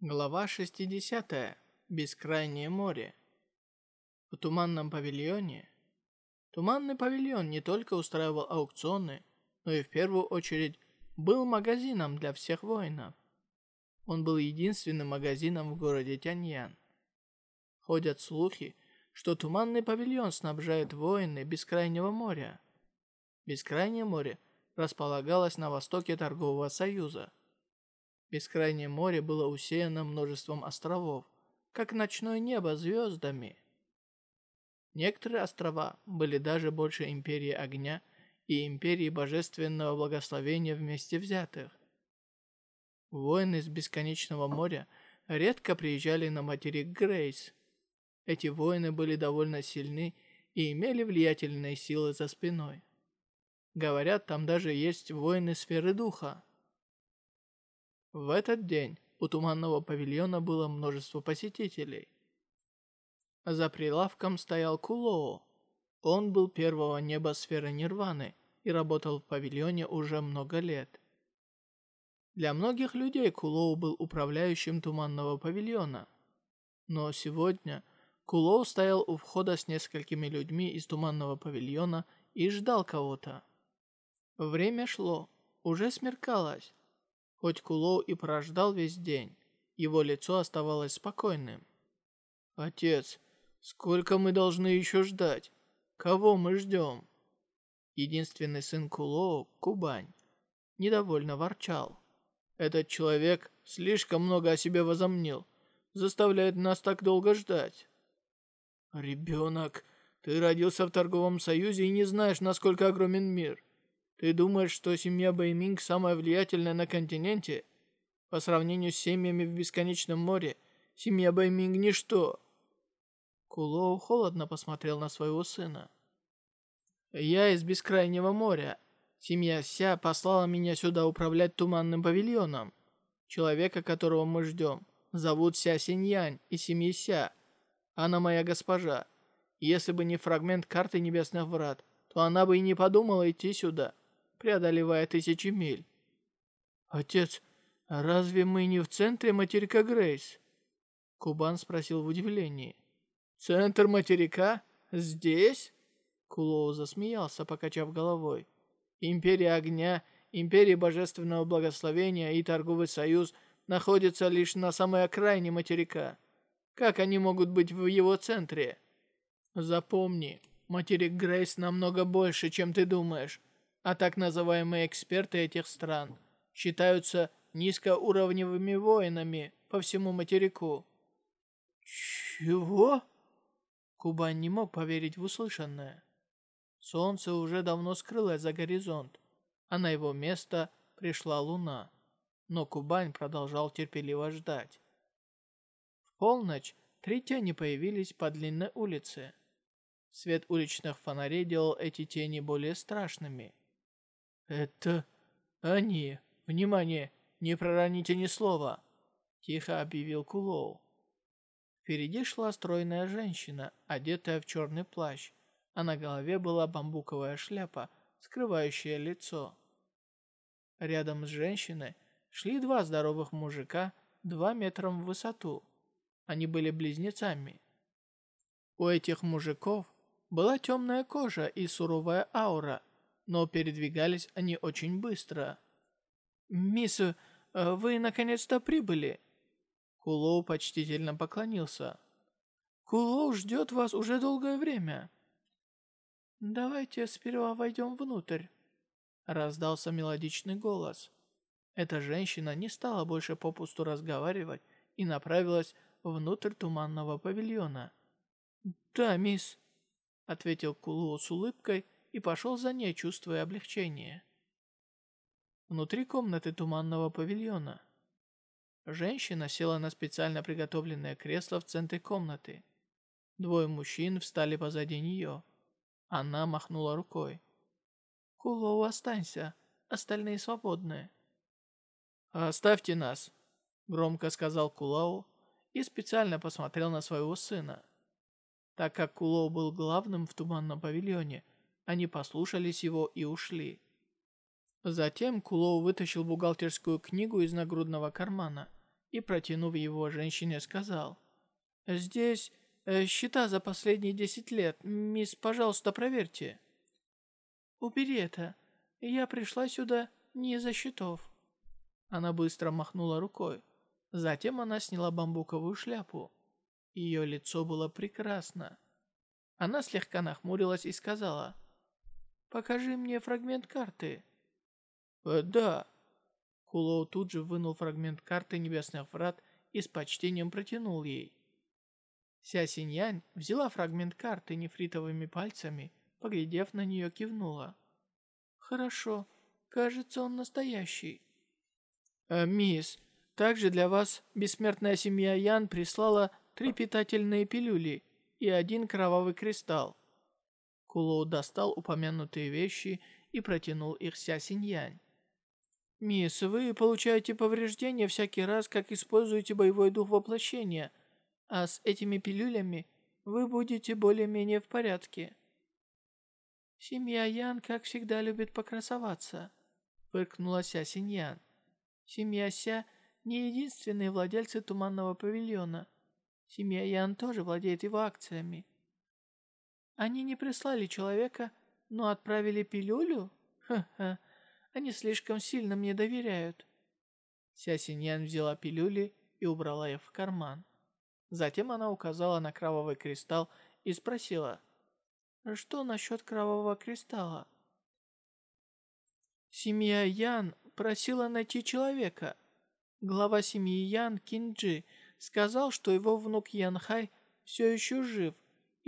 Глава 60. Бескрайнее море. В Туманном павильоне. Туманный павильон не только устраивал аукционы, но и в первую очередь был магазином для всех воинов. Он был единственным магазином в городе Тяньян. Ходят слухи, что Туманный павильон снабжает воины Бескрайнего моря. Бескрайнее море располагалось на востоке торгового союза – Бескрайнее море было усеяно множеством островов, как ночное небо звездами. Некоторые острова были даже больше Империи Огня и Империи Божественного Благословения вместе взятых. Воины из Бесконечного моря редко приезжали на материк Грейс. Эти воины были довольно сильны и имели влиятельные силы за спиной. Говорят, там даже есть воины сферы духа. В этот день у туманного павильона было множество посетителей. За прилавком стоял Кулоу. Он был первого неба сферы Нирваны и работал в павильоне уже много лет. Для многих людей Кулоу был управляющим туманного павильона. Но сегодня Кулоу стоял у входа с несколькими людьми из туманного павильона и ждал кого-то. Время шло, уже смеркалось. Хоть Кулоу и прождал весь день, его лицо оставалось спокойным. «Отец, сколько мы должны еще ждать? Кого мы ждем?» Единственный сын Кулоу, Кубань, недовольно ворчал. «Этот человек слишком много о себе возомнил, заставляет нас так долго ждать». «Ребенок, ты родился в торговом союзе и не знаешь, насколько огромен мир. Ты думаешь, что семья Бэйминг самая влиятельная на континенте? По сравнению с семьями в Бесконечном море, семья Бэйминг – ничто. Кулоу холодно посмотрел на своего сына. «Я из Бескрайнего моря. Семья Ся послала меня сюда управлять Туманным павильоном. Человека, которого мы ждем, зовут Ся Синьянь из семьи Ся. Она моя госпожа. Если бы не фрагмент карты Небесных Врат, то она бы и не подумала идти сюда преодолевая тысячи миль. «Отец, разве мы не в центре материка Грейс?» Кубан спросил в удивлении. «Центр материка? Здесь?» Кулоу засмеялся, покачав головой. «Империя огня, Империя божественного благословения и торговый союз находятся лишь на самой окраине материка. Как они могут быть в его центре? Запомни, материк Грейс намного больше, чем ты думаешь а так называемые эксперты этих стран считаются низкоуровневыми воинами по всему материку. Чего? Кубань не мог поверить в услышанное. Солнце уже давно скрылось за горизонт, а на его место пришла луна. Но Кубань продолжал терпеливо ждать. В полночь три тени появились по длинной улице. Свет уличных фонарей делал эти тени более страшными. «Это они! Внимание! Не пророните ни слова!» Тихо объявил Кулоу. Впереди шла стройная женщина, одетая в черный плащ, а на голове была бамбуковая шляпа, скрывающая лицо. Рядом с женщиной шли два здоровых мужика, два метра в высоту. Они были близнецами. У этих мужиков была темная кожа и суровая аура, но передвигались они очень быстро. «Мисс, э, вы наконец-то прибыли!» Кулоу почтительно поклонился. «Кулоу ждет вас уже долгое время!» «Давайте сперва войдем внутрь», — раздался мелодичный голос. Эта женщина не стала больше попусту разговаривать и направилась внутрь туманного павильона. «Да, мисс», — ответил Кулоу с улыбкой, — и пошел за ней, чувствуя облегчение. Внутри комнаты туманного павильона. Женщина села на специально приготовленное кресло в центре комнаты. Двое мужчин встали позади нее. Она махнула рукой. «Кулоу, останься, остальные свободны». «Оставьте нас», — громко сказал Кулоу и специально посмотрел на своего сына. Так как Кулоу был главным в туманном павильоне, они послушались его и ушли. Затем Кулоу вытащил бухгалтерскую книгу из нагрудного кармана и, протянув его женщине, сказал, «Здесь э, счета за последние десять лет. Мисс, пожалуйста, проверьте». «Убери это. Я пришла сюда не из-за счетов». Она быстро махнула рукой. Затем она сняла бамбуковую шляпу. Ее лицо было прекрасно. Она слегка нахмурилась и сказала, «Покажи мне фрагмент карты». «Э, «Да». Кулоу тут же вынул фрагмент карты Небесных Врат и с почтением протянул ей. Ся Синьянь взяла фрагмент карты нефритовыми пальцами, поглядев на нее, кивнула. «Хорошо, кажется, он настоящий». «Э, «Мисс, также для вас бессмертная семья Ян прислала три питательные пилюли и один кровавый кристалл». Кулоу достал упомянутые вещи и протянул их Ся Синьянь. «Мисс, вы получаете повреждения всякий раз, как используете боевой дух воплощения, а с этими пилюлями вы будете более-менее в порядке». «Семья Ян, как всегда, любит покрасоваться», — фыркнула Ся Синьян. «Семья Ся не единственные владельцы Туманного павильона. Семья Ян тоже владеет его акциями. Они не прислали человека, но отправили пилюлю? Ха-ха, они слишком сильно мне доверяют». Ся Синьян взяла пилюли и убрала их в карман. Затем она указала на кровавый кристалл и спросила, «Что насчет кровавого кристалла?» Семья Ян просила найти человека. Глава семьи Ян Кинджи сказал, что его внук Ян Хай все еще жив.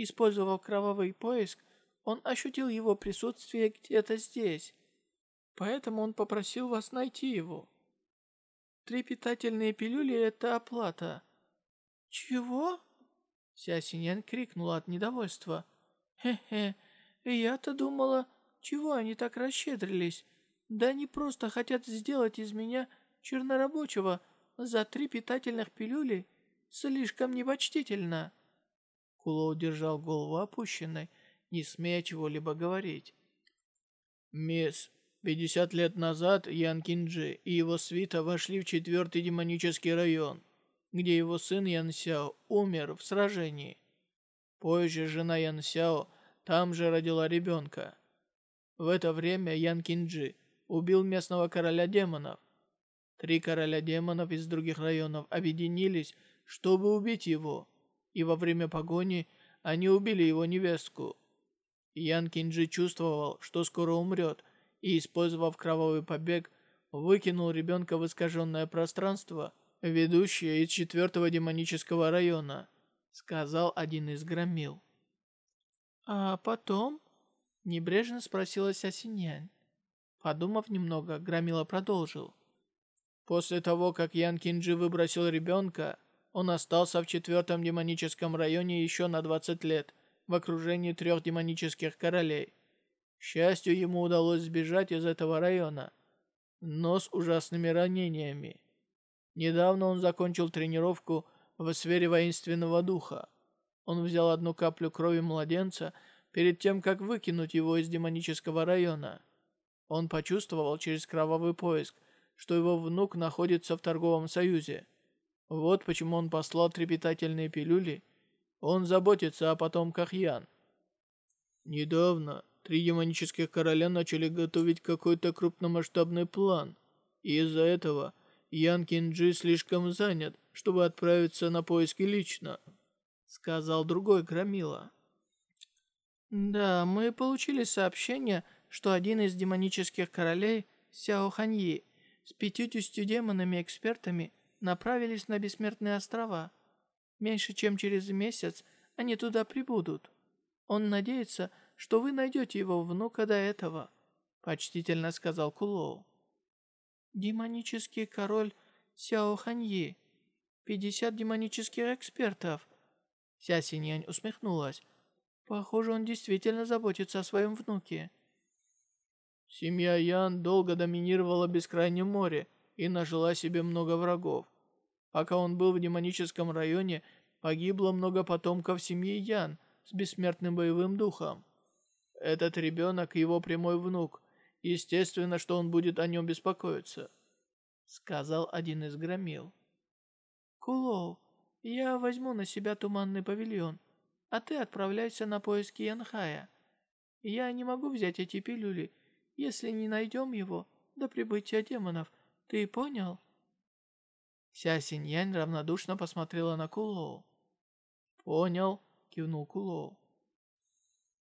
Использовав кровавый поиск, он ощутил его присутствие где-то здесь. Поэтому он попросил вас найти его. Три питательные пилюли — это оплата. Чего? Ся Синьян крикнула от недовольства. Хе-хе, я-то думала, чего они так расщедрились? Да они просто хотят сделать из меня чернорабочего за три питательных пилюли. Слишком непочтительно. Куло удержал голову опущенной, не смея чего-либо говорить. «Мисс, Пятьдесят лет назад Ян Кинджи и его свита вошли в четвертый демонический район, где его сын Ян Сяо умер в сражении. Позже жена Ян Сяо там же родила ребенка. В это время Ян Кинджи убил местного короля демонов. Три короля демонов из других районов объединились, чтобы убить его, и во время погони они убили его невестку. Ян Кинджи чувствовал, что скоро умрет, и, использовав кровавый побег, выкинул ребенка в искаженное пространство, ведущее из четвертого демонического района, сказал один из громил. «А потом?» — небрежно спросила Сясинянь. Подумав немного, Громила продолжил. После того, как Ян Кинджи выбросил ребенка, он остался в четвертом демоническом районе еще на 20 лет, в окружении трех демонических королей. К счастью, ему удалось сбежать из этого района, но с ужасными ранениями. Недавно он закончил тренировку в сфере воинственного духа. Он взял одну каплю крови младенца перед тем, как выкинуть его из демонического района. Он почувствовал через кровавый поиск, что его внук находится в торговом союзе. Вот почему он послал трепетательные пилюли. Он заботится о потомках Ян. Недавно Три демонических короля начали готовить какой-то крупномасштабный план. И из-за этого Ян Кинджи слишком занят, чтобы отправиться на поиски лично. Сказал другой Громила. Да, мы получили сообщение, что один из демонических королей, Сяо Ханьи, с пятьюдесятью демонами-экспертами направились на Бессмертные острова. Меньше чем через месяц они туда прибудут. Он надеется, что вы найдете его внука до этого», — почтительно сказал Кулоу. «Демонический король Сяо Ханьи. Пятьдесят демонических экспертов». Ся Синьянь усмехнулась. «Похоже, он действительно заботится о своем внуке». Семья Ян долго доминировала в Бескрайнем море и нажила себе много врагов. Пока он был в демоническом районе, погибло много потомков семьи Ян с бессмертным боевым духом. Этот ребенок его прямой внук. Естественно, что он будет о нем беспокоиться», — сказал один из громил. Кулоу, я возьму на себя туманный павильон, а ты отправляйся на поиски Янхая. Я не могу взять эти пилюли, если не найдем его до прибытия демонов. Ты понял?» Ся Синьянь равнодушно посмотрела на Кулоу. «Понял», — кивнул Кулоу.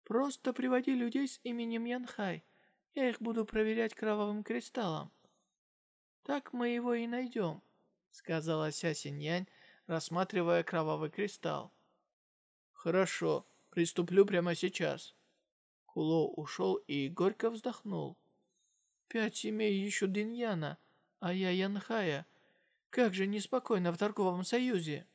«Просто приводи людей с именем Янхай. Я их буду проверять кровавым кристаллом. Так мы его и найдем», — сказала Ся Синьянь, рассматривая кровавый кристалл. «Хорошо, приступлю прямо сейчас». Куло ушел и горько вздохнул. «Пять семей ищут Диньяна, а я Янхая. Как же неспокойно в торговом союзе!»